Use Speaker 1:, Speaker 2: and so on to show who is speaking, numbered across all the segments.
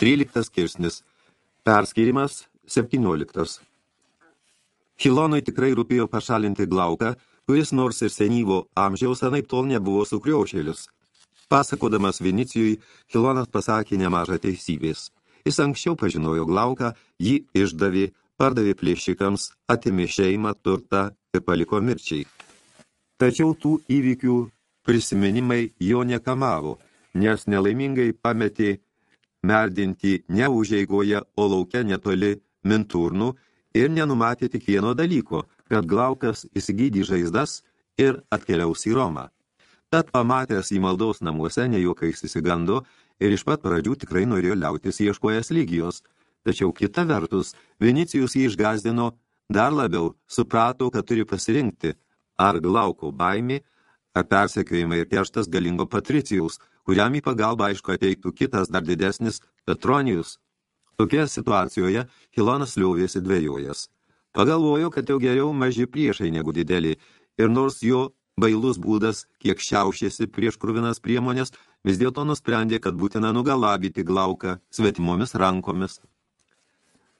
Speaker 1: 13 skirsnis. Perskirimas 17. Hilonui tikrai rūpėjo pašalinti glauką, kuris nors ir senyvo amžiaus anaip tol nebuvo sukriošėlis. Pasakodamas Vinicijui, Hilonas pasakė nemažą teisybės. Jis anksčiau pažinojo glauką, jį išdavė, pardavė plėšikams, atimė šeimą, turtą ir paliko mirčiai. Tačiau tų įvykių prisiminimai jo nekamavo, nes nelaimingai pametė merdinti ne užeigoje, o laukia netoli minturnų ir nenumatė tik vieno dalyko, kad Glaukas įsigydė žaizdas ir atkeliaus į Romą. Tad pamatęs į maldaus namuose nejuokais įsigando ir iš pat pradžių tikrai norėjo liautis ieškojęs lygijos. Tačiau kita vertus, Vinicijus jį išgazdino dar labiau, suprato, kad turi pasirinkti ar Glauko baimį, ar persekiojimai ir kerštas galingo Patricijaus, kuriam į pagalbą aišku ateiktų kitas dar didesnis Petronijus. Tokia situacijoje Hilonas liovėsi dvėjojas. Pagalvojo, kad jau geriau maži priešai negu dideli, ir nors jo bailus būdas, kiek šiaušėsi prieš kruvinas priemonės, vis dėlto nusprendė, kad būtina nugalabyti glauką svetimomis rankomis.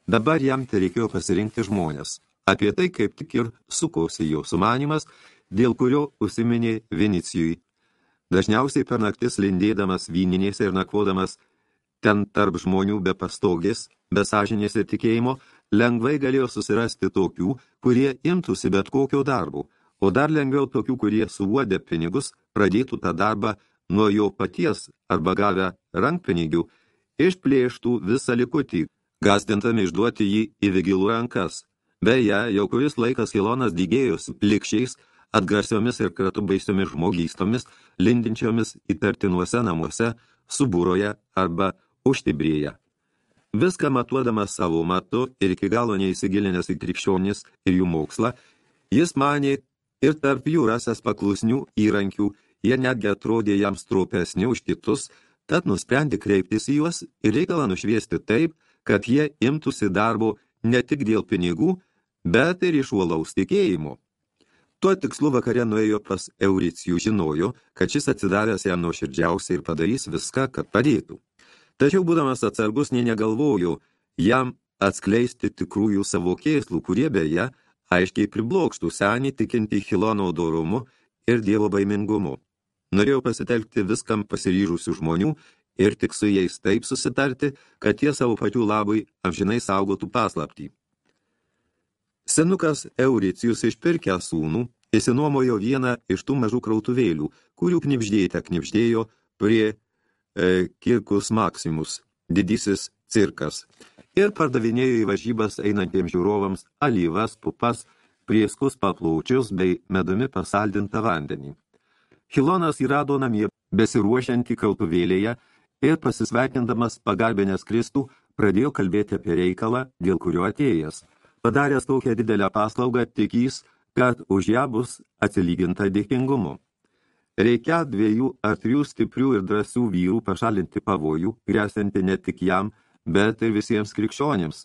Speaker 1: Dabar jam tai reikėjo pasirinkti žmonės. Apie tai kaip tik ir sukausi jo sumanimas, dėl kurio užsiminė Vinicijui. Dažniausiai per naktis lindėdamas vyninėse ir nakvodamas ten tarp žmonių be pastogės, be sąžinės ir tikėjimo, lengvai galėjo susirasti tokių, kurie imtųsi bet kokio darbo, o dar lengviau tokių, kurie suvodė pinigus, pradėtų tą darbą nuo jo paties arba gavę rankpinigių, išplėštų visą likutį, gazdintami išduoti jį į vigilų rankas. Beje, jau kuris laikas Ilonas dygėjosi plikščiais, atgrasiomis ir kartu baisiomis žmogystomis, lindinčiomis įtartinuose namuose, subūroje arba užtibrėje. Viską matuodamas savo matu ir iki galo neįsigilinęs į krikščionis ir jų mokslą, jis manė ir tarp jų rasęs paklusnių įrankių, jie netgi atrodė jam stropesni už kitus, tad nusprendė kreiptis į juos ir reikalą nušviesti taip, kad jie imtųsi darbo ne tik dėl pinigų, bet ir iš uolaus tikėjimo. Tuo tikslu vakare nuėjo pas Euricijų, žinojo, kad šis atsidavęs jam nuoširdžiausiai ir padarys viską, kad padėtų. Tačiau, būdamas atsargus, nei negalvojo jam atskleisti tikrųjų savo kėslų, kurie beje aiškiai priblokštų senį tikinti Hilono dorumu ir dievo baimingumu. Norėjau pasitelkti viskam pasiryžusių žmonių ir tik su jais taip susitarti, kad jie savo pačių labui amžinai saugotų paslaptį. Senukas Euricijus išpirkę sūnų, įsinuomojo vieną iš tų mažų krautuvėlių, kurių knipždėte knipždėjo prie e, Kirkus Maximus, didysis cirkas, ir pardavinėjo į važybas einantiems žiūrovams alyvas, pupas, prieskus paplaučius bei medumi pasaldintą vandenį. Hilonas įrado namie besiruošiantį krautuvėlėje ir pasisveikindamas pagarbinės Kristų pradėjo kalbėti apie reikalą, dėl kurio atėjęs – Padaręs tokią didelę paslaugą, tikys, kad už ją bus atsilyginta dėkingumu. Reikia dviejų ar trijų stiprių ir drąsių vyrų pašalinti pavojų, grėsinti ne tik jam, bet ir visiems krikščionėms.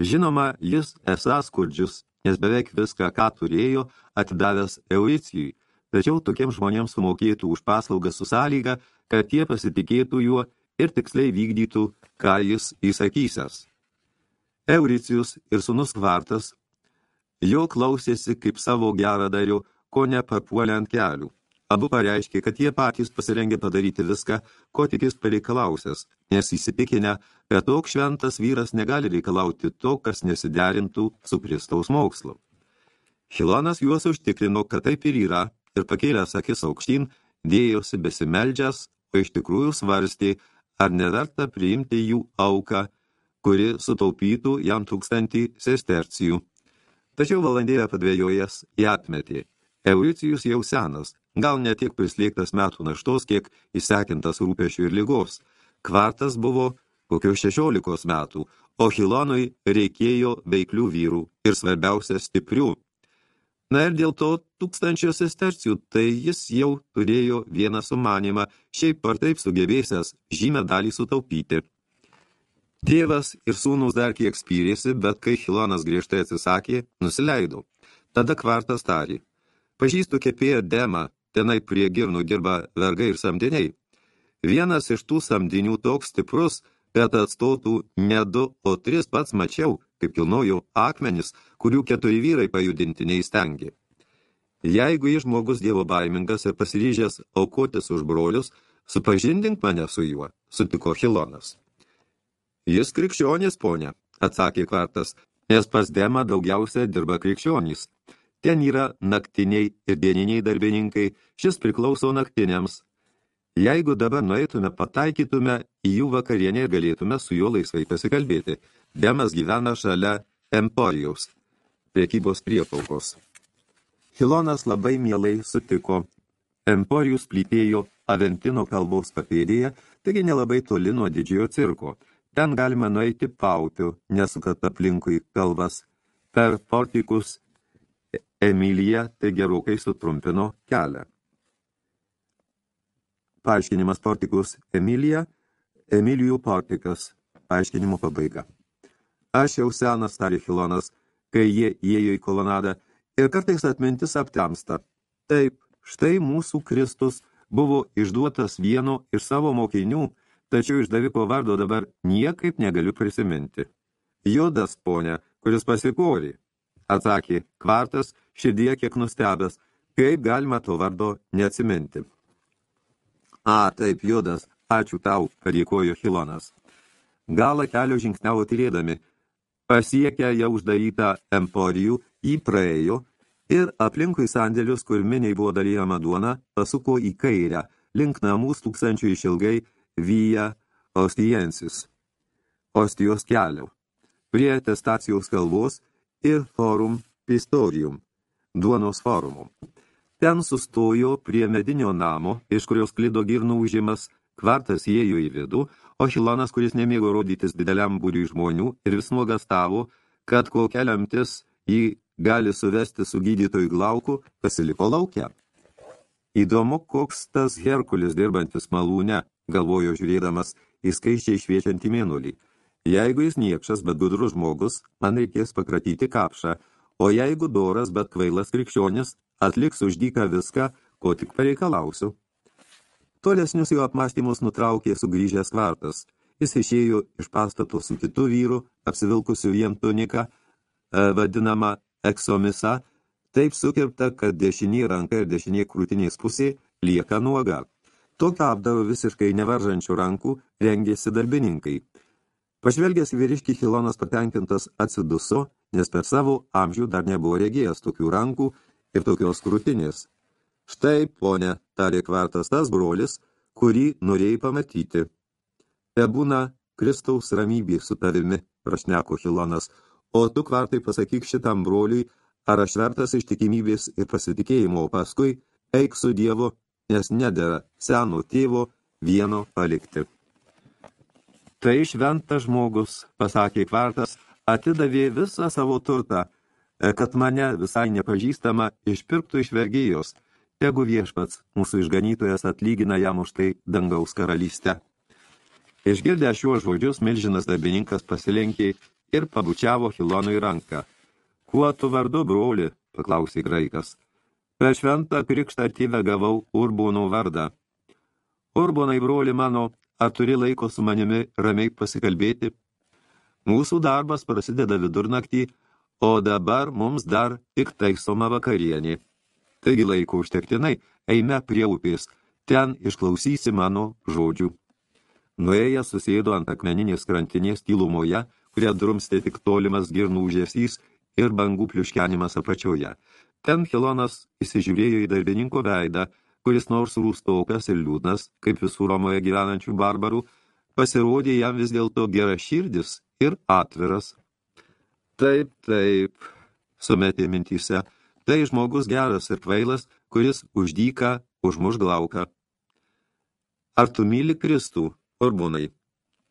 Speaker 1: Žinoma, jis esas skurdžius, nes beveik viską, ką turėjo, atidavęs Euricijui, tačiau tokiems žmonėms sumokėtų už paslaugą su sąlyga, kad jie pasitikėtų juo ir tiksliai vykdytų, ką jis įsakysęs. Euricijus ir sunus Kvartas jo klausėsi kaip savo gerą dariu, ko nepapuolė ant kelių. Abu pareiškė, kad jie patys pasirengė padaryti viską, ko tik jis pareikalausias, nes įsitikinę, kad toks šventas vyras negali reikalauti to, kas nesiderintų su Kristaus mokslu. Hilonas juos užtikrino, kad taip ir yra, ir pakėlęs akis aukštyn, dėjosi besimeldžias, o iš tikrųjų svarstė, ar neverta priimti jų auką, kuri sutaupytų jam tūkstantį sestercijų. Tačiau valandėlę padvėjojęs ją atmetė. Euricijus jau senas, gal ne tiek prislėgtas metų naštos, kiek įsekintas rūpešių ir lygos. Kvartas buvo kokio šešiolikos metų, o Hilonui reikėjo veiklių vyrų ir svarbiausia stiprių. Na ir dėl to tūkstančio sestercijų, tai jis jau turėjo vieną sumanimą, šiaip ar taip sugebėsęs žymę dalį sutaupyti. Tėvas ir sūnus dar kiek spyrėsi, bet kai Hilonas griežtai atsisakė, nusileido. Tada kvartas tarė. Pažįstu kepėją Demą, tenai prie girnų dirba vergai ir samdiniai. Vienas iš tų samdinių toks stiprus, kad atstotų ne du, o tris pats mačiau, kaip kilnojau akmenis, kurių keturi vyrai pajudinti neįstengė. Jeigu iš žmogus dievo baimingas ir pasiryžęs aukotis už brolius, supažindink mane su juo, sutiko Hilonas. Jis krikščionis, ponia, atsakė kvartas, nes pas Demą daugiausia dirba krikščionys. Ten yra naktiniai ir dieniniai darbininkai, šis priklauso naktiniams. Jeigu dabar nueitume, pataikytume į jų vakarienę ir galėtume su juo laisvai pasikalbėti. Demas gyvena šalia Emporijaus, priekybos priepaukos. Hilonas labai mielai sutiko. Emporijus plytėjo Aventino kalbos papėdėje, taigi nelabai toli nuo didžiojo cirko. Ten galima nueiti paupiu, nesukat aplinkui kalbas. Per portikus Emilija tai gerokai sutrumpino kelią. Paaiškinimas portikus Emilija, Emilijų portikas, paaiškinimo pabaiga. Aš jau senas, tarė Hilonas, kai jie įėjo į kolonadą, ir kartais atmintis aptemsta. Taip, štai mūsų Kristus buvo išduotas vieno iš savo mokinių, tačiau išdaviko vardo dabar niekaip negaliu prisiminti. Judas, ponė, kuris pasikorė, atsakė kvartas, širdie kiek nustebęs, kaip galima to vardo neatsiminti. A, taip, Judas, ačiū tau, padėkojo Hilonas. Galą kelio žingsniavo tylėdami, pasiekę jau uždarytą emporijų, jį praėjo ir aplinkui sandėlius, kur miniai buvo dalyjama duona, pasuko į kairę, link namų tūkstančių išilgai Vija Ostijensis, Ostijos kelio, prie testacijos kalbos ir forum pistorium, duonos forumu. Ten sustojo prie medinio namo, iš kurios klido girnų užimas, kvartas įėjo į vidų, o Hilonas, kuris nemėgo rodytis dideliam būriui žmonių ir vis nuogastavo, kad kokia lemtis jį gali suvesti su gydytojų glauku, pasiliko laukia. Įdomu, koks tas Herkulis dirbantis malūne, galvojo žiūrėdamas į skaiščiai šviečiantį mėnulį. Jeigu jis niekšas, bet gudrus žmogus, man reikės pakratyti kapšą, o jeigu doras, bet kvailas krikščionis, atliks už dyką viską, ko tik pareikalausiu. Tolesnius jo apmąstymus nutraukė sugrįžęs kvartas. Jis išėjo iš pastato su kitu vyru, apsivilkusiu vien tuniką, e, vadinama eksomisa, taip sukirpta, kad dešinė ranka ir dešinė krūtinės pusė lieka nuoga. Tokio apdaro visiškai nevaržančių rankų rengėsi darbininkai. Pažvelgęs vyriškį Hilonas patenkintas atsiduso, nes per savo amžių dar nebuvo regėjęs tokių rankų ir tokios krūtinės. Štai, ponė, tarė kvartas tas brolis, kurį norėjai pamatyti. Te būna Kristaus ramybė su tavimi, prašneko Hilonas, o tu kvartai pasakyk šitam broliui, ar aš vertas ištikimybės ir pasitikėjimo, paskui eik su Dievu nes nedėra seno tėvo vieno palikti. Tai šventas žmogus, pasakė kvartas, atidavė visą savo turtą, e, kad mane visai nepažįstama išpirktų iš vergėjos, tegu viešpats, mūsų išganytojas atlygina jam už tai dangaus karalystę. Išgirdę šiuos žodžius, milžinas darbininkas pasilenkė ir pabučiavo Hilonui ranką. Kuo tu vardu, broli? paklausė graikas. Per šventą krikštą tėvę gavau Urbono vardą. Urbonai, broli mano, ar turi laiko su manimi ramiai pasikalbėti? Mūsų darbas prasideda vidurnaktį, o dabar mums dar tik taisoma vakarienė. Taigi laiko užtektinai, eime prie upės, ten išklausysi mano žodžių. Nuėjęs susėdo ant akmeninės krantinės tylumoje, kurie drumstė tik tolimas girnų užėsys ir bangų pliuškenimas apačioje. Ten Hilonas įsižiūrėjo į darbininko veidą, kuris nors rūstokas ir liūdnas, kaip visų Romoje gyvenančių barbarų, pasirodė jam vis dėlto gera širdis ir atviras. Taip, taip, sumetė mintyse, tai žmogus geras ir kvailas, kuris uždyka užmuš glauką. Ar tu myli Kristų, Orbonai?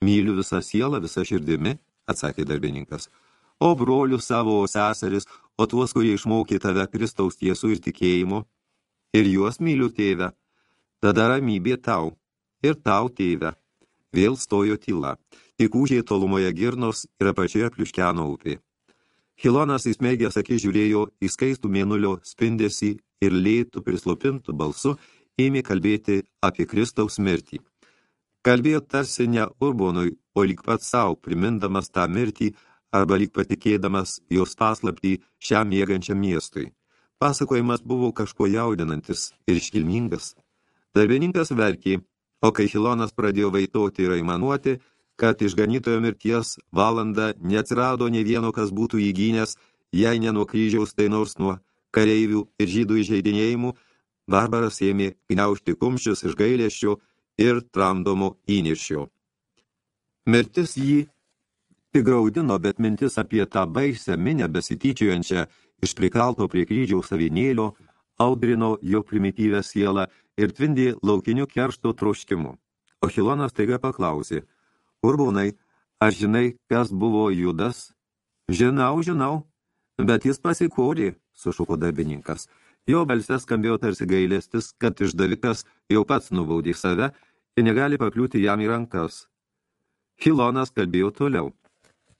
Speaker 1: Myliu visą sielą, visą širdimi, atsakė darbininkas. O brolių savo seseris, o tuos, kurie išmokė tave Kristaus tiesų ir tikėjimo, ir juos myliu tėvę, tada ramybė tau, ir tau tėvę. Vėl stojo tyla, tik užė tolumoje girnos ir apačioje pliuškeno upė. Hilonas įsmeigęs akis žiūrėjo į skaistų mėnulio spindesį ir lėtų prislopintų balsu ėmė kalbėti apie Kristaus mirtį. Kalbėjo tarsi ne Urbonui, o lyg pats savo, primindamas tą mirtį arba lyg patikėdamas jos paslaptį šiam mėgančiam miestui. Pasakojimas buvo kažko jaudinantis ir iškilmingas. Darbininkas verkė, o kai Hilonas pradėjo vaitoti ir aimanuoti, kad išganytojo mirties valandą neatsirado ne vieno, kas būtų įgynęs, jei ne nuo kryžiaus, tai nors nuo kareivių ir žydų įžeidinėjimų, Barbaras ėmė gniaužti kumščius iš gailėščio ir tramdomo įniršio. Mirtis jį tik graudino, bet mintis apie tą baisę minę besityčiuojančią iš prikalto prie kryžiaus savinėlio audrino jo primityvę sielą ir tvindė laukiniu keršto troškimu. O Hilonas taiga paklausė, Urbūnai, ar žinai, kas buvo Judas? Žinau, žinau, bet jis pasikorė, sušuko darbininkas. Jo balsės skambėjo tarsi gailestis, kad išdavikas jau pats nubaudė save ir negali pakliūti jam į rankas. Hilonas kalbėjo toliau.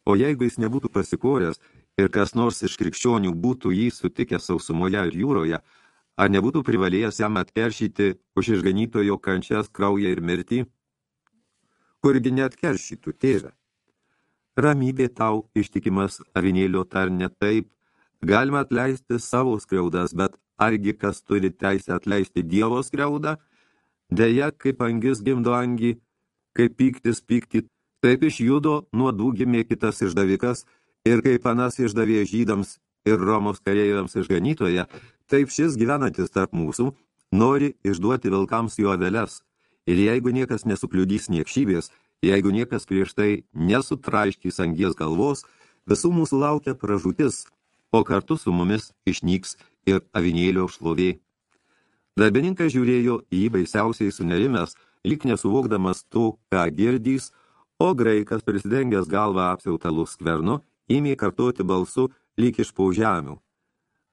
Speaker 1: O jeigu jis nebūtų pasikoręs ir kas nors iš krikščionių būtų jį sutikę sausumoje ir jūroje, ar nebūtų privalėjęs jam atkeršyti už išganytojo kančias, kraują ir mirtį? Kurgi neatkeršytų, tėve? Ramybė tau ištikimas avinėlio tarne taip, galima atleisti savo skriaudas, bet argi kas turi teisę atleisti Dievo skriaudą? Deja, kaip angis gimdo angį, kaip pyktis pykti, taip iš judo nuodų gimė kitas išdavikas, ir kaip panas išdavė žydams ir Romos kareiviams išganytoje, taip šis gyvenantis tarp mūsų nori išduoti vilkams jo aveles. Ir jeigu niekas nesukliudys niekšybės, jeigu niekas prieš tai nesutraiškys angies galvos, visų mūsų laukia pražūtis, o kartu su mumis išnyks ir avinėlio šlovė. Darbininkas žiūrėjo į baisiausiai sunerimęs, lyg nesuvokdamas to, ką girdys, o graikas prisidengęs galvą apsiautalų skvernu, ėmė kartoti balsu lyg iš paužemių.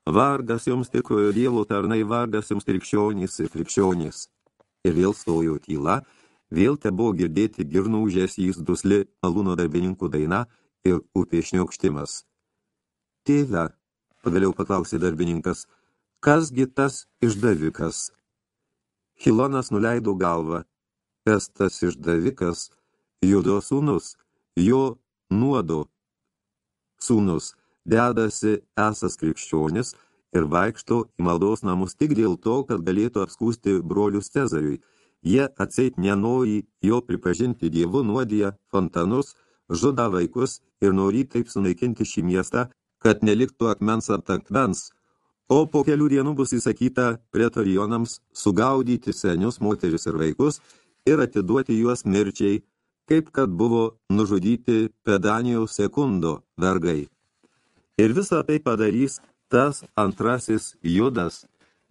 Speaker 1: Vargas jums tikrojo dievo tarnai, vargas jums krikščionys ir krikščionys. Ir vėl stojo tyla, vėl te buvo girdėti girnų žesys dusli malūno darbininkų daina ir upė šniokštimas. Tėve, pagaliau paklausė darbininkas, kasgi tas išdavikas? Hilonas nuleido galvą. Kas tas išdavikas? Judo sūnus, jo nuodo sūnus, dedasi esas krikščionis ir vaikšto į maldos namus tik dėl to, kad galėtų apskūsti brolius Cezariui. Jie atseit nenori jo pripažinti dievu nuodiją fontanus, žuda vaikus ir nori taip sunaikinti šį miestą, kad neliktų akmens ant akmens, o po kelių dienų bus įsakyta pretorionams sugaudyti senius moteris ir vaikus ir atiduoti juos mirčiai, kaip kad buvo nužudyti pedanijaus sekundo vergai. Ir visą tai padarys tas antrasis judas,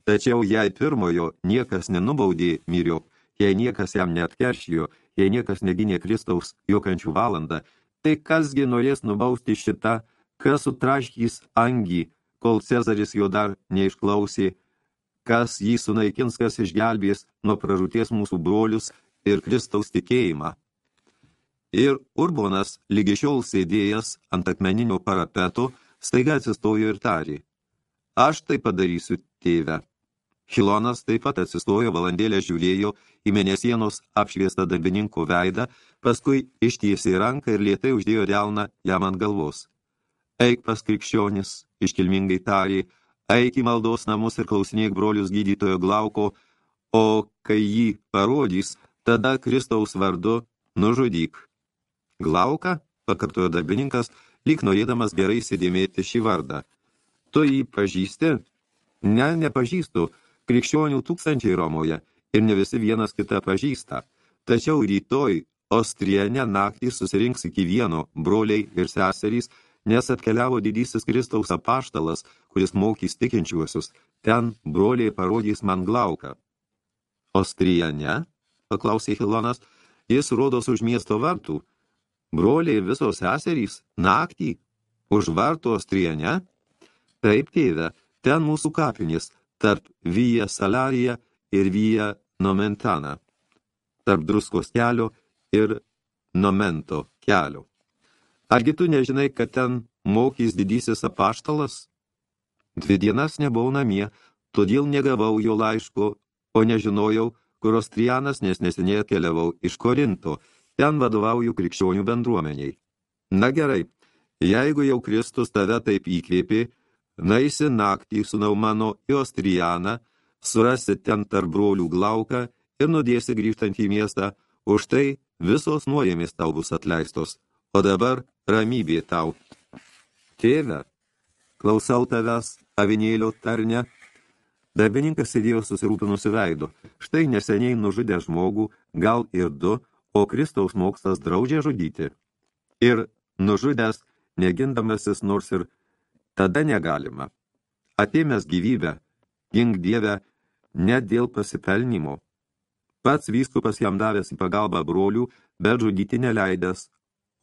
Speaker 1: tačiau jei pirmojo niekas nenubaudė myriop, jei niekas jam neatkeršijo, jei niekas neginė Kristaus jokančių valandą, tai kasgi norės nubausti šitą kas sutraškys angį, kol Cezaris jo dar neišklausė, kas jį sunaikins, kas išgelbės nuo pražūties mūsų brolius ir Kristaus tikėjimą. Ir Urbonas, lygi šiol sėdėjęs ant akmeninio parapeto, staiga atsistojo ir tarė. Aš tai padarysiu, tėve. Hilonas taip pat atsistojo, valandėlę žiūrėjo į mėnesienos apšviestą darbininko veidą, paskui ištiesė ranką ir lietai uždėjo delną jam ant galvos. Eik pas krikščionis, iškilmingai tarė, eik į maldos namus ir klausinėk brolius gydytojo glauko, o kai jį parodys, tada Kristaus vardu nužudyk. Glauka, pakartojo darbininkas, lyg norėdamas gerai įsidėmėti šį vardą. Tu jį pažįsti? Ne, nepažįstu. Krikščionių tūkstančiai Romoje ir ne visi vienas kitą pažįsta. Tačiau rytoj Ostriene naktį susirinks iki vieno broliai ir seserys, nes atkeliavo didysis Kristaus apaštalas, kuris mokys tikinčiuosius, ten broliai parodys man glauką. Ostrijane, paklausė Hilonas, jis rodos už miesto vartų. Broliai visos seserys, naktį, už vartų Ostrijane? Taip, tėve, ten mūsų kapinės, tarp Vija Salarija ir Vija Nomentana, tarp druskos kelio ir Nomento kelio. Argi tu nežinai, kad ten mokys didysis apaštalas? Dvi dienas nebuvau namie, todėl negavau jo laiško, o nežinojau, kur Ostrianas, nes neseniai keliavau iš Korinto, ten vadovauju krikščionių bendruomeniai. Na gerai, jeigu jau Kristus tave taip įkvėpė, naisi naktį su Naumano į Ostrianą, surasi ten tarp brolių glauką ir nudėsi grįžtant į miestą, už tai visos nuojėmės tau bus atleistos, o dabar ramybė tau. Tėve, klausau tavęs, avinėlio tarne, Darbininkas sėdėjo susirūpinusi veidu. Štai neseniai nužudė žmogų, gal ir du, o Kristaus mokslas draudžia žudyti. Ir nužudęs, negindamasis nors ir tada negalima. Atėmęs gyvybę, gink Dievę, ne dėl pasipelnimo. Pats vyskupas jam davęs į pagalbą brolių, bet žudyti neleidęs,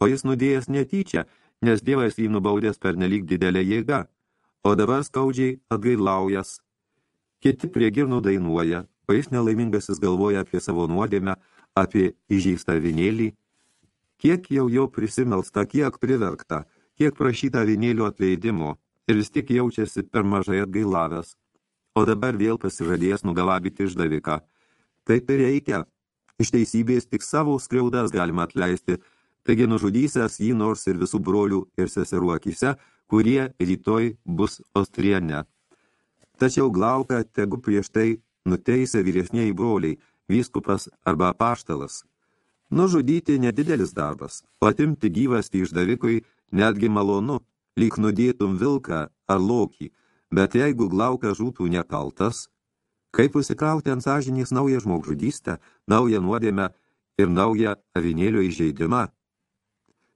Speaker 1: o jis nudėjęs netyčia, nes Dievas jį nubaudęs per nelik didelę jėgą, o dabar skaudžiai atgailaujas Kiti prie girnų dainuoja, o jis nelaimingasis galvoja apie savo nuodėmę, apie įžeistą vinėlį. Kiek jau jo prisimelsta, kiek priverkta, kiek prašyta vinėlio atleidimo ir vis tik jaučiasi per mažai atgailavęs. O dabar vėl pasižadėjęs nugalabyti išdaviką. Taip ir reikia. Iš teisybės tik savo skriaudas galima atleisti, taigi nužudysęs jį nors ir visų brolių ir seserų akise, kurie rytoj bus Ostriene. Tačiau Glauką tegu prieš tai nuteisė vyresniai broliai, vyskupas arba paštalas. Nužudyti nedidelis darbas, o atimti gyvastį išdavikui netgi malonu, lyg nudėtum vilką ar lokį, bet jeigu Glauka žūtų nekaltas, kaip užsikrauti ant sąžinės naują žmogžudystę, naują nuodėmę ir naują avinėlio įžeidimą?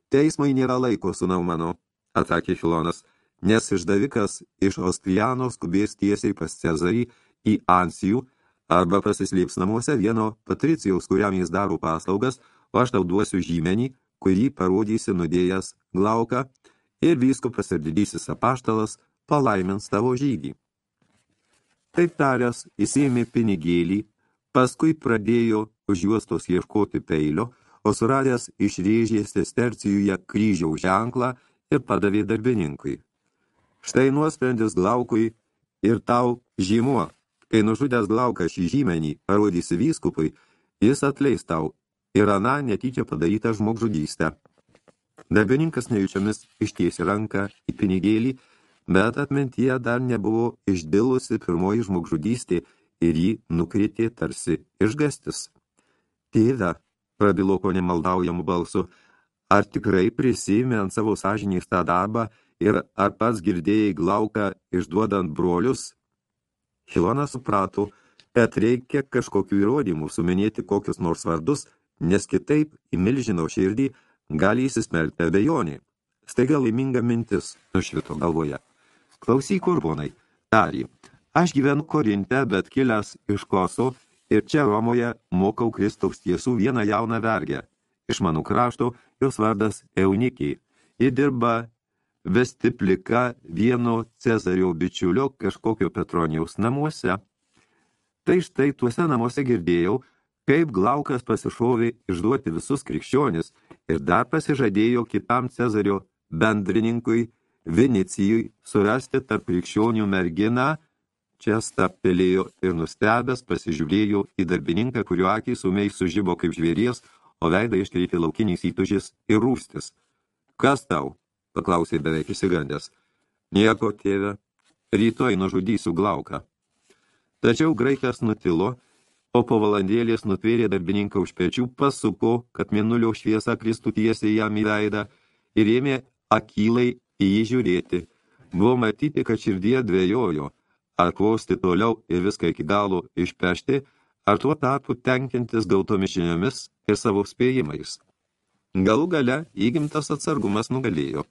Speaker 1: Teismai nėra laiko, sunau mano, atsakė Filonas, nes išdavikas iš Ostriano skubės tiesiai pas Cezarį į Ansijų arba pasislėps namuose vieno patricijaus, kuriam jis daro paslaugas, o aš tau duosiu žymenį, kurį parodysi nudėjęs glauką ir vyskupas ir didysis apaštalas palaimins tavo žygį. Taip taręs, įsėmė pinigėlį, paskui pradėjo už juostos ieškoti peilio, o suradęs išrėžė sestercijuje kryžiaus ženklą ir padavė darbininkui. Štai nuosprendis Glaukui ir tau žymuo. Kai nužudęs Glauką šį žymenį parodysi vyskupui, jis atleis tau ir aną netyčia padarytą žmogžudystę. Darbininkas nejučiamis ištiesi ranką į pinigėlį, bet atmintyje dar nebuvo išdilusi pirmoji žmogžudystė ir jį nukritė tarsi išgastis. Tėve, prabilo ko nemaldaujamų balsu, ar tikrai prisimė ant savo sąžinės tą darbą, ir ar pats girdėjai glauką išduodant brolius? Hilonas suprato, kad reikia kažkokių įrodymų suminėti kokius nors vardus, nes kitaip į milžino širdį gali įsismelkti abejonė. Staiga laiminga mintis nušvito galvoje. Klausyk, urbonai, tarį, aš gyvenu Korinte, bet kilęs iš Koso ir čia Romoje mokau Kristaus tiesų vieną jauną vergę. Iš mano krašto jos vardas Eunikiai. Ji dirba vesti plika vieno Cezario bičiulio kažkokio Petronijaus namuose. Tai štai tuose namuose girdėjau, kaip Glaukas pasišovė išduoti visus krikščionis ir dar pasižadėjo kitam Cezario bendrininkui Vinicijui surasti tarp krikščionių merginą, čia staptelėjo ir nustebęs pasižiūrėjo į darbininką, kurio akys sumiai sužybo kaip žvėries, o veidą iškreipė laukiniais įtužis ir rūstis. Kas tau? Paklausė beveik įsigandęs. Nieko, tėve, rytoj nužudysiu glauką. Tačiau graikas nutilo, o po valandėlės nutvėrė darbininką už pečių, pasuko, kad mėnulio šviesa kristų tiesiai jam į veidą ir ėmė akylai į jį žiūrėti. Buvo matyti, kad širdie dvėjojo, ar klausti toliau ir viską iki galo išpešti, ar tuo tarpu tenkintis gautomis žiniomis ir savo spėjimais. Galų gale įgimtas atsargumas nugalėjo.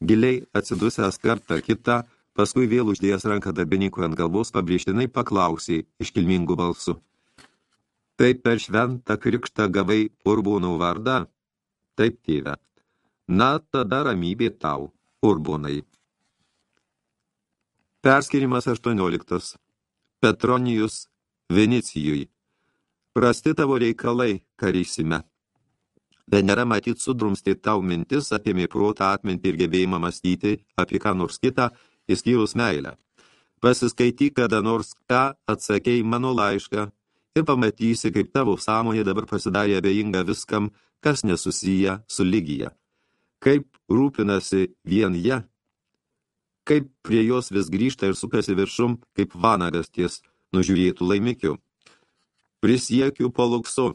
Speaker 1: Giliai atsidusęs kartą kitą, paskui vėl uždėjęs ranką darbininkui ant galvos, pabrėžtinai paklausė iškilmingų balsų. Taip per šventą krikštą gavai urbūnų vardą? Taip, tėve. Na, tada ramybė tau, urbūnai. Perskirimas 18. Petronijus Venicijui. Prasti tavo reikalai, karysime. Venera matyt sudrumstė tau mintis, apėmė protą atmintį ir gebėjimą mąstyti apie ką nors kitą, įskyrus meilę. Pasiskaityk kada nors ką atsakei mano laišką ir pamatysi, kaip tavo sąmonė dabar pasidarė abejinga viskam, kas nesusiję su lygija. Kaip rūpinasi vien ją, kaip prie jos vis grįžta ir sukasi viršum, kaip vanagas ties nužiūrėtų laimikiu. Prisiekiu paluksu,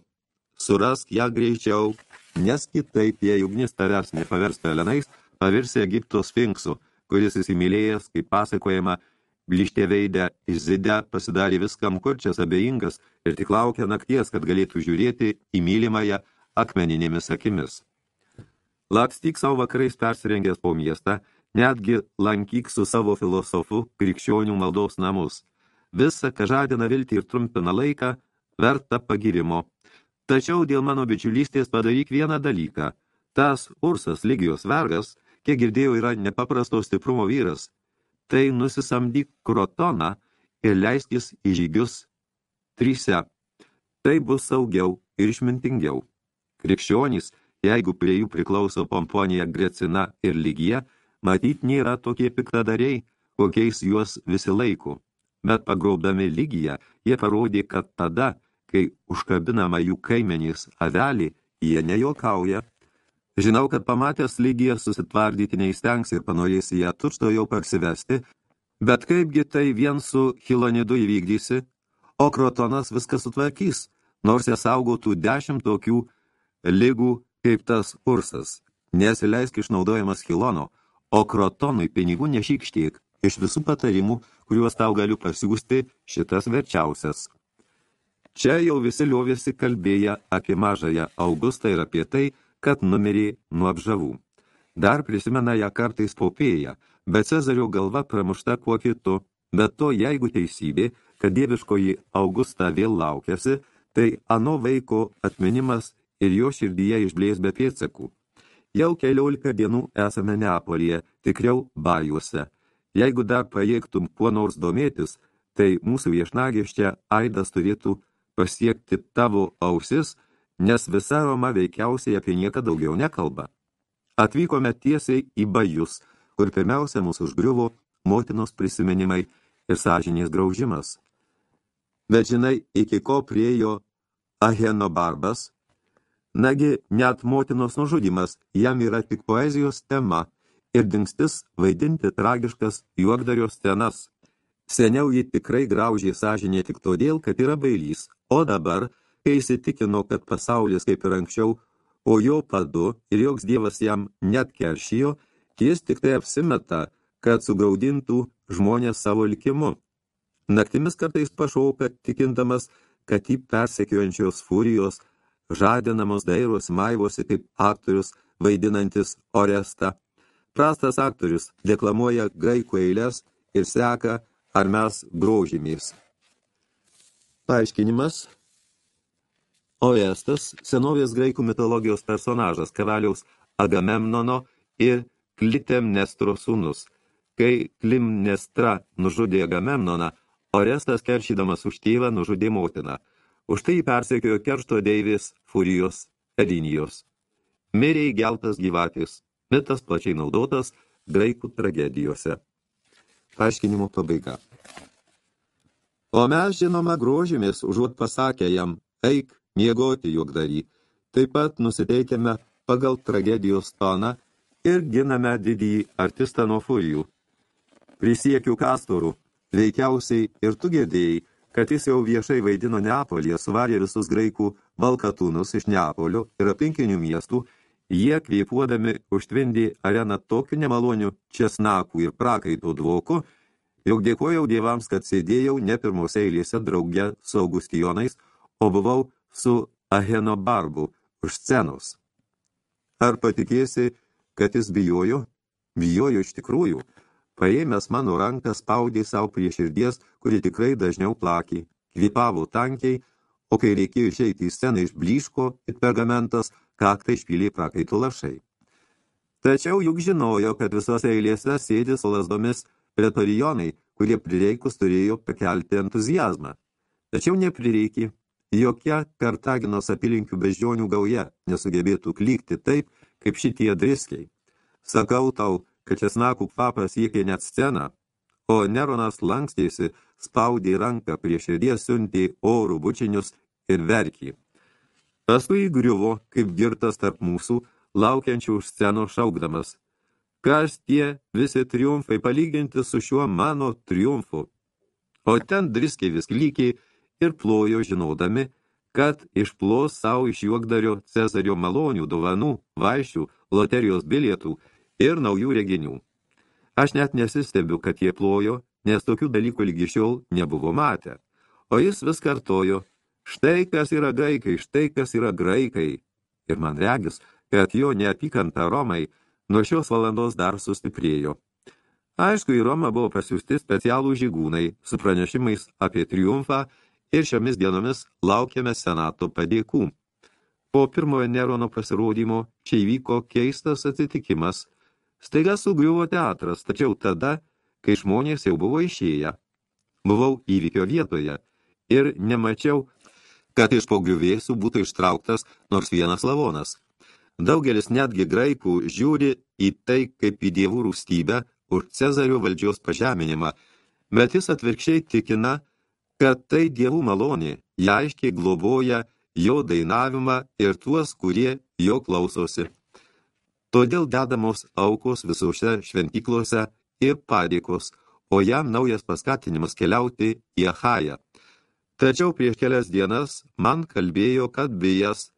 Speaker 1: surask ją greičiau, nes kitaip, jei ugnis tavęs nepavers pelenais, pavirsi Egipto sfinksu, kuris įsimylėjęs, kaip pasakojama, blištė veidę Izidę pasidarė viskam kurčias abejingas ir tik laukia nakties, kad galėtų žiūrėti į mylimąją akmeninėmis akimis. Lakstyk savo vakarais persirengęs po miestą, netgi lankyk su savo filosofu krikščionių maldos namus. Visa, ką žadina viltį ir trumpina laiką, verta pagirimo. Tačiau dėl mano bičiulystės padaryk vieną dalyką. Tas Ursas Ligijos vergas, kiek girdėjau, yra nepaprasto stiprumo vyras – tai nusisamdyk krotoną ir leiskis į žygius tryse. Tai bus saugiau ir išmintingiau. Krikščionys, jeigu prie jų priklauso pomponija Grecina ir lygija, matyt nėra tokie piktadariai, kokiais juos visi laiko. Bet pagrobdami lygiją, jie parodė, kad tada, kai užkabinama jų kaimenys avelį, jie nejokauja, Žinau, kad pamatęs lygiją susitvardyti neįstengs ir panorėsi ją tučto jau parsivesti, bet kaipgi tai vien su Hilonidu įvykdysi, o Krotonas viską sutvarkys, nors jas saugotų dešimt tokių lygų kaip tas Ursas. Nesileisk išnaudojamas Hilono, o Krotonui pinigų nešykštiek iš visų patarimų, kuriuos tau galiu pasiūsti šitas verčiausias. Čia jau visi liovėsi kalbėję apie mažąją Augustą ir apie tai, kad numirė nuo apžavų. Dar prisimena ją kartais paupėję, bet Cezario galva pramušta kuo kitu, bet to jeigu teisybė, kad dieviškoji Augusta vėl laukiasi, tai ano vaiko atminimas ir jo širdyje išblės be pėdsakų. Jau keliolika dienų esame Neapolyje, tikriau bajuose. Jeigu dar pajėgtum kuo nors domėtis, tai mūsų viešnagės čia aidas turėtų pasiekti tavo ausis – nes visa Roma veikiausiai apie nieką daugiau nekalba. Atvykome tiesiai į Bajus, kur pirmiausia mūsų užgriuvo motinos prisiminimai ir sąžinės graužimas. Bet žinai, iki ko priejo Aheno barbas, nagi net motinos nužudimas jam yra tik poezijos tema ir dingstis vaidinti tragiškas juokdario scenas. Seniau ji tikrai graužė sąžinė tik todėl, kad yra bailys, o dabar – kai įsitikino, kad pasaulis kaip ir anksčiau, o jo padu ir joks dievas jam net keršijo, jis tik tai apsimeta, kad sugaudintų žmonės savo likimu. Naktimis kartais pašauka, tikindamas, kad jį persekiojančios furijos, žadinamos dairos maivosi kaip aktorius vaidinantis Orestą. Prastas aktorius deklamuoja graikų eilės ir seka, ar mes grožimės. Paaiškinimas Oestas, senovės graikų mitologijos personažas karaliaus Agamemnono ir Klitemnestro sūnus. Kai Klimnestra nužudė Agamemnoną, Orestas keršydamas už tėvą nužudė motiną. Už tai persekiojo keršto deivės Furijos Edinijos. Mirė geltas gyvatės. Mitas plačiai naudotas graikų tragedijose. Paaiškinimo pabaiga. O mes, žinoma, grožimės, užuot pasakę jam, eik, miegoti juokdarį. Taip pat nusiteikėme pagal tragedijos toną ir giname didįjį artistą nuo furijų. Prisiekiu kastorų, veikiausiai ir tu girdėjai, kad jis jau viešai vaidino Neapolyje, suvarė visus graikų valkatūnus iš Neapolio ir aplinkinių miestų, jie kvėpuodami užtvindė areną tokiu nemaloniu česnakų ir prakaito dvoku, jog dėkojau dievams, kad sėdėjau ne pirmose eilėse drauge su Augustijonais, o buvau su Aheno barbu už scenos. Ar patikėsi, kad jis bijojo? Bijojo iš tikrųjų. Paėmęs mano ranką spaudė savo prie širdies, kuri tikrai dažniau plakė. Kvipavo tankiai, o kai reikėjo išeiti į sceną išbliško it pergamentas, kaktą išpylė prakaito lašai. Tačiau juk žinojo, kad visose eilėse sėdi su lasdomis pretorijonai, kurie prireikus turėjo pakelti entuzijazmą. Tačiau neprireikė, Jokia Kartaginos apylinkių beždžionių gauja nesugebėtų klykti taip, kaip šitie driskiai. Sakau tau, kad česnakų kvapas siekia net sceną, o Neronas lankstėsi, spaudė ranką prie širdies, siuntė orų bučinius ir verkį. Paskui griuvo, kaip girtas tarp mūsų, laukiančių už sceno šaukdamas. Kas tie visi triumfai palyginti su šiuo mano triumfu? O ten driskiai vis klykiai ir plojo žinodami, kad išplos savo iš juokdario Cezario malonių dovanų, vaišių, loterijos bilietų ir naujų reginių. Aš net nesistebiu, kad jie plojo, nes tokių dalykų lygi šiol nebuvo matę. O jis vis kartojo, štai kas yra graikai, štai kas yra graikai. Ir man regis, kad jo neapykanta Romai nuo šios valandos dar sustiprėjo. Aišku, į Romą buvo pasiūsti specialų žygūnai su pranešimais apie triumfą ir šiomis dienomis laukiame senato padėkų. Po pirmojo Nerono pasirodymo čia įvyko keistas atsitikimas. Staiga sugriuvo teatras, tačiau tada, kai žmonės jau buvo išėję. Buvau įvykio vietoje ir nemačiau, kad iš pogriuvėsių būtų ištrauktas nors vienas lavonas. Daugelis netgi graikų žiūri į tai kaip į dievų rūstybę už Cezario valdžios pažeminimą, bet jis atvirkščiai tikina, kad tai dievų malonė, jie aiškiai globoja jo dainavimą ir tuos, kurie jo klausosi. Todėl dedamos aukos visose šventyklose ir padėkos, o jam naujas paskatinimas keliauti į Achają. Tačiau prieš kelias dienas man kalbėjo, kad bijas,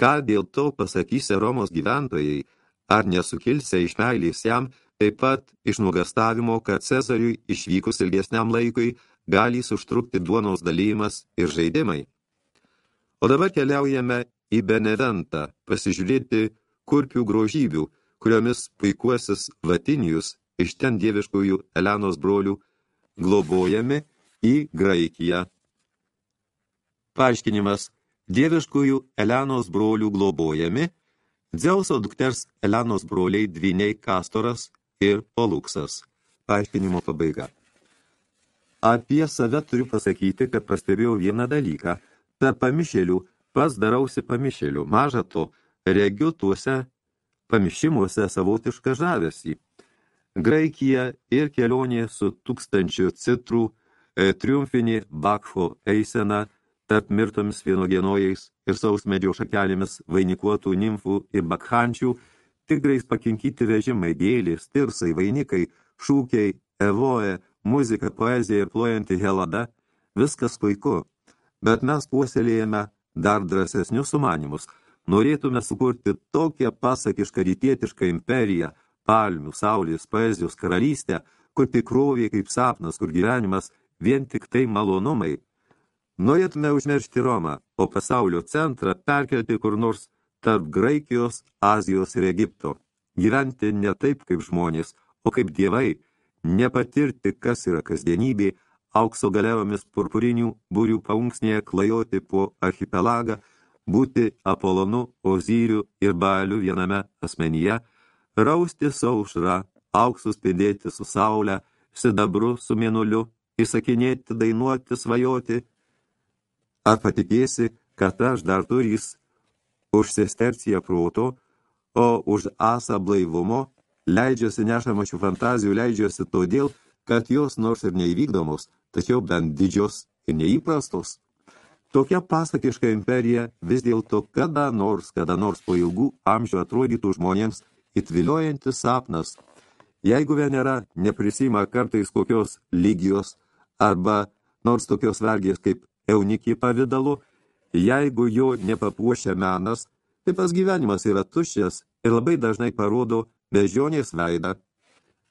Speaker 1: ką dėl to pasakysi Romos gyventojai, ar nesukilsia iš meilės jam, taip pat iš nuogastavimo, kad Cezariui išvykus ilgesniam laikui gali užtrukti duonos dalymas ir žaidimai. O dabar keliaujame į Beneventą pasižiūrėti kurpių grožybių, kuriomis puikuosis Vatinijus iš ten dieviškųjų Elenos brolių globojami į Graikiją. Paaiškinimas dieviškųjų Elenos brolių globojami, Dzeuso dukters Elenos broliai dviniai Kastoras ir Poluksas. Paaiškinimo pabaiga. Apie save turiu pasakyti, kad pastebėjau vieną dalyką. Per pamišėlių pas darausi pamišėlių. Maža to, regiu tuose pamišimuose savotišką žavesį. Graikija ir kelionė su tūkstančiu citrų, e, triumfinė Bakfo eisena tarp mirtomis vienogienojais ir sausmedžio šakelėmis vainikuotų nimfų ir bakhančių, tigrais pakinkyti vežimai, gėlės, tirsai, vainikai, šūkiai, evoe, muzika, poezija ir plojanti helada – viskas puiku, bet mes puoselėjame dar drąsesnius sumanimus. Norėtume sukurti tokią pasakišką rytietišką imperiją, palmių, saulės, poezijos karalystę, kur tikrovė kaip sapnas, kur gyvenimas vien tik tai malonumai. Norėtume užmeršti Romą, o pasaulio centrą perkelti kur nors tarp Graikijos, Azijos ir Egipto. Gyventi ne taip kaip žmonės, o kaip dievai – nepatirti, kas yra kasdienybė, aukso galiavomis purpurinių būrių paunksnėje klajoti po archipelagą, būti Apolonu, Ozyriu ir Baliu viename asmenyje, rausti saušra, auksus spindėti su saulė, sidabru su mėnuliu, įsakinėti, dainuoti, svajoti. Ar patikėsi, kad aš dar turys už sesterciją proto, o už asą blaivumo leidžiasi nešama šių fantazijų, leidžiasi todėl, kad jos nors ir neįvykdomos, tačiau bent didžios ir neįprastos. Tokia pasakiška imperija vis dėlto kada nors, kada nors po ilgų amžių atrodytų žmonėms įtviliojantis sapnas. Jeigu Venera neprisima kartais kokios lygijos arba nors tokios vergės kaip eunikį pavidalu, jeigu jo nepapuošia menas, tai pas gyvenimas yra tuščias ir labai dažnai parodo bežionės veidą.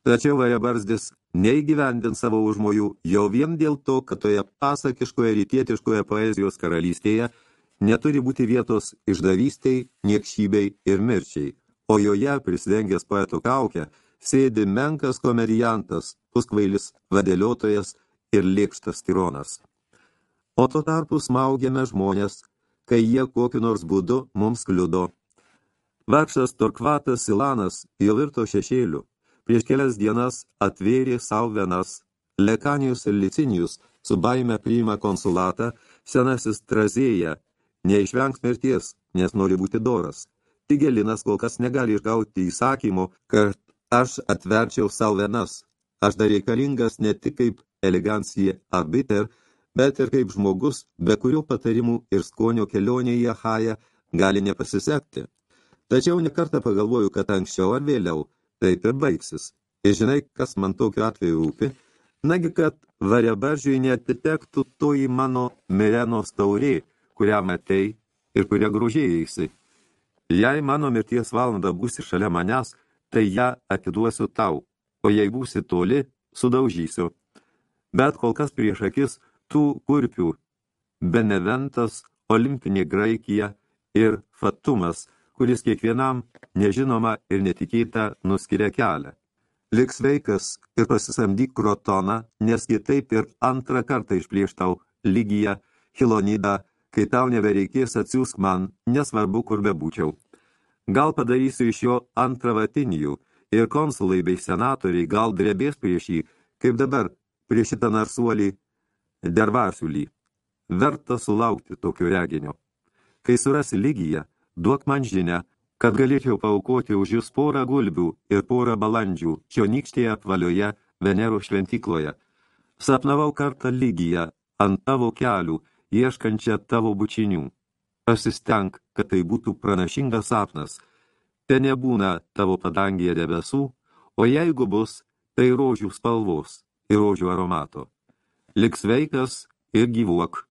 Speaker 1: Tačiau Vajabarzdis neįgyvendins savo užmojų jau vien dėl to, kad toje pasakiškoje rytietiškoje poezijos karalystėje neturi būti vietos išdavystiai, niekšybei ir mirčiai, o joje prisidengęs poeto kaukę sėdi menkas komediantas, puskvailis vadėliotojas ir lėkštas tironas. O tuo tarpu smaugiame žmonės, kai jie kokiu nors būdu mums kliudo Vargšas Torkvatas Silanas jau virto šešėliu. Prieš kelias dienas atvėrė savo venas. Lekanijus ir Licinijus su baime priima konsulatą, senasis Trazėja, neišvengs mirties, nes nori būti doras. Tigelinas kol kas negali išgauti įsakymo, kad aš atverčiau savo venas. aš dar reikalingas ne tik kaip elegancija arbiter, bet ir kaip žmogus, be kurio patarimų ir skonio kelionė į Ahają gali nepasisekti. Tačiau nekartą pagalvoju, kad anksčiau ar vėliau taip ir baigsis. Ir žinai, kas man tokiu atveju rūpi? Nagi, kad variabaržiui neatitektų toji mano mirenos taurė, kurią matei ir kurią gružėjai. Jei mano mirties valanda būsi šalia manęs, tai ją atiduosiu tau, o jei būsi toli, sudaužysiu. Bet kol kas prieš akis tų kurpių Beneventas, Olimpinė Graikija ir Fatumas, kuris kiekvienam nežinoma ir netikėta nuskiria kelią. Lik sveikas ir pasisamdyk krotoną, nes kitaip ir antrą kartą išplėštau lygiją, hilonidą, kai tau nebereikės atsiųsk man, nesvarbu, kur bebūčiau. Gal padarysiu iš jo antrą vatinijų, ir konsulai bei senatoriai gal drebės prieš jį, kaip dabar prieš šitą narsuolį dervarsiulį. Verta sulaukti tokio reginio. Kai surasi lygiją, duok man žinę, kad galėčiau paukoti už jūs porą gulbių ir porą balandžių čionykštėje apvalioje Venero šventykloje. Sapnavau kartą lygiją ant tavo kelių, ieškančią tavo bučinių. Pasistenk, kad tai būtų pranašingas sapnas – te nebūna tavo padangėje debesų, o jeigu bus, tai rožių spalvos ir rožių aromato. Liks sveikas ir gyvuok.